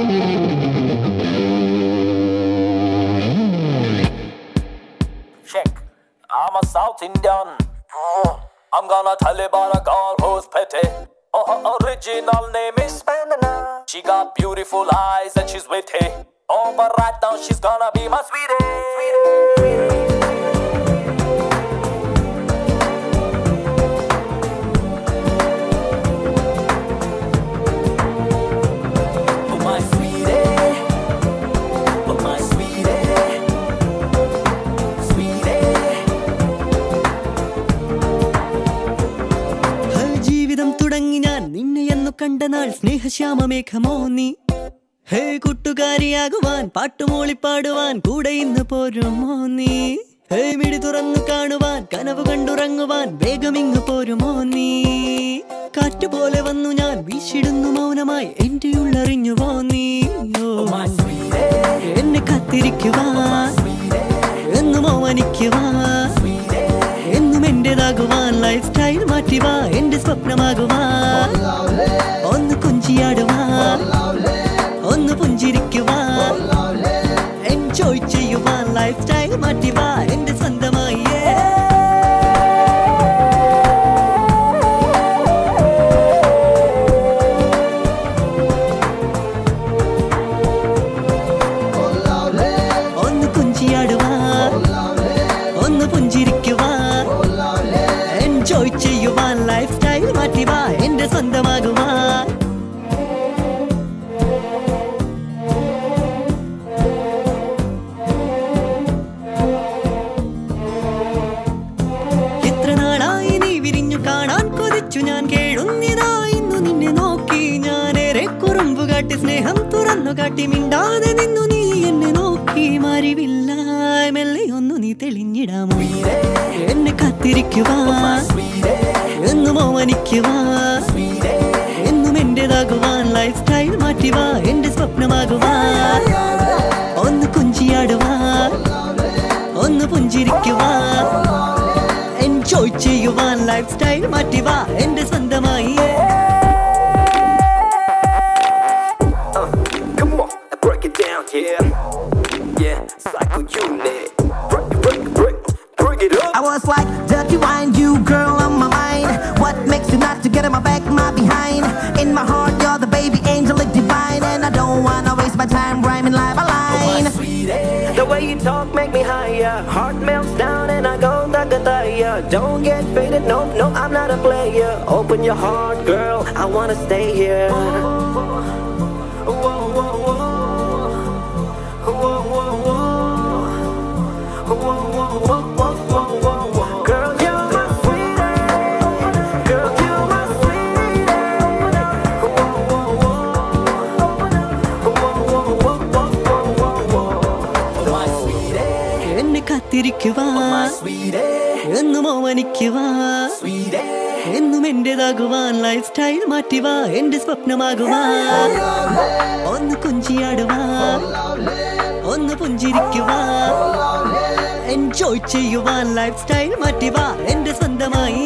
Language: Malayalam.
Check. I'm a South Indian. I'm gonna tell you about a girl who's pretty. Oh, her original name is Banana. She got beautiful eyes and she's witty. Oh, but right now she's gonna be my sweetie. Oh, കണ്ട നാൾ സ്നേഹശ്യാമമേഘമോ നീ ഹേ കൂട്ടുകാരിയാകുവാൻ പാട്ടുമോളിപ്പാടുവാൻ കൂടെ ഇന്ന് പോരുമോ നീ ഹേ മിടി തുറന്നു കാണുവാൻ കനവ് കണ്ടുറങ്ങുവാൻ വേഗം ഇങ്ങ് പോരുമോ നീ കാറ്റുപോലെ വന്നു ഞാൻ വീശിടുന്നു മൗനമായി എന്റെ ഉള്ളറിഞ്ഞുവോ നീ. എന്നെ കാത്തിരിക്കുവാൻ എന്നും ഓമനിക്കുവാൻ സ്റ്റൈൽ മാറ്റിവാ എന്റെ സ്വപ്നമാകുവാ. ഒന്ന് കുഞ്ചിയാടുവാ ഒന്ന് പുഞ്ചിരിക്കുവാ. എൻജോയ് ചെയ്യുവാൻ ലൈഫ് സ്റ്റൈൽ മാറ്റിവാ എന്റെ കാട്ടി സ്നേഹം തുറന്നു കാട്ടി മിണ്ടാതെ നിന്നു നീ എന്നെ നോക്കി. മാറിവില്ല മെല്ലെ ഒന്നു നീ തെളിഞ്ഞിടാമോ? എന്നെ കാത്തിരിക്കുവാൻ എന്നും ഓമനിക്കുവാൻ എന്നും എന്റേതാകുവാൻ ലൈഫ് സ്റ്റൈൽ മാറ്റിവാ. എന്റെ സ്വപ്നമാകുവാ. ഒന്ന് കുഞ്ചിയാടുവാ. ഒന്ന് പുഞ്ചിരിക്കുവാ. എൻജോയ് ചെയ്യുവാൻ ലൈഫ് സ്റ്റൈൽ മാറ്റിവാ. എന്റെ സ്വന്തമായി. Come on, break it down, yeah. Yeah, psycho unit. Break, break, break, break it up. I was like, dirty wine, you girl. Get in my back, my behind? In my heart, you're the baby angel, like divine. And I don't wanna waste my time rhyming live a line. Oh, sweetie. The way you talk make me higher. Heart melts down and I go dagadaya. Don't get faded, no, no, I'm not a player. Open your heart, girl, I wanna stay here. Girl, എന്നെ കാത്തിരിക്കുവാൻ എന്നും ഓമനിക്കുവാൻ എന്നും എന്റേതാകുവാൻ ലൈഫ് സ്റ്റൈൽ മാറ്റിവാ. എന്റെ സ്വപ്നമാകുവാൻ ഒന്ന് കുഞ്ചിയാടുവാൻ ഒന്ന് പുഞ്ചിരിക്കുവാൻ എൻജോയ് ചെയ്യുവാൻ ലൈഫ് സ്റ്റൈൽ മാറ്റിവാ. എന്റെ സ്വന്തമായി